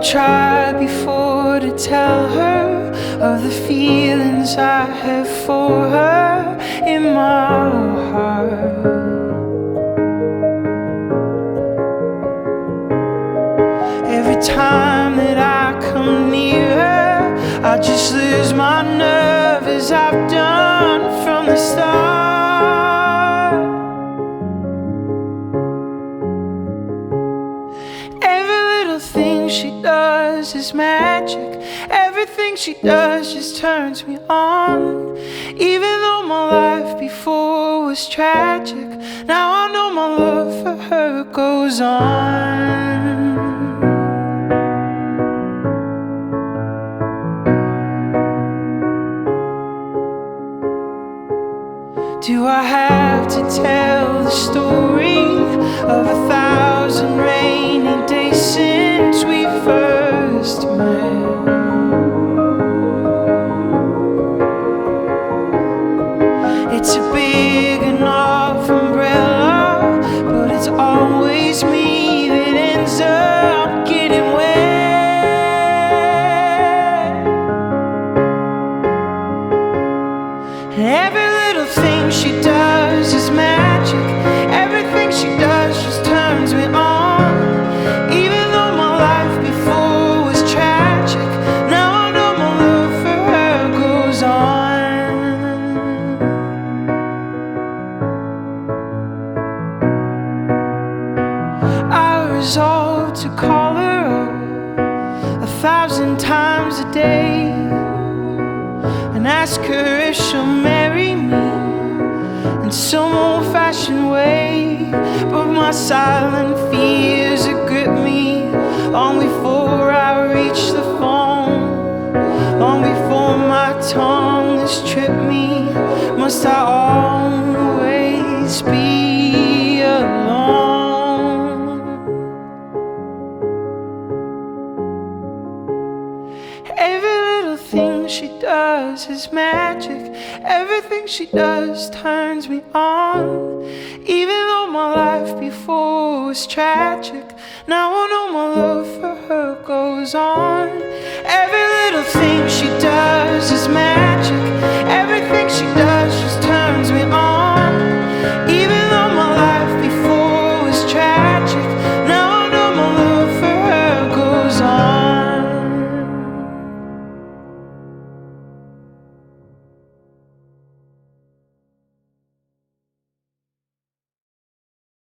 Tried before to tell her of the feelings I have for her in my heart. Every time that I come near her, I just lose my nerve as I've done from the start. She does is magic. Everything she does just turns me on. Even though my life before was tragic, now I know my love for her goes on. Do I have to tell the story of a thousand rainy days It's a big enough umbrella, but it's always me I resolve to call her up a thousand times a day and ask her if she'll marry me in some old fashioned way. But my silent fears have gripped me long before she does is magic. Everything she does turns me on. Even though my life before was tragic, now I know my love for her goes on.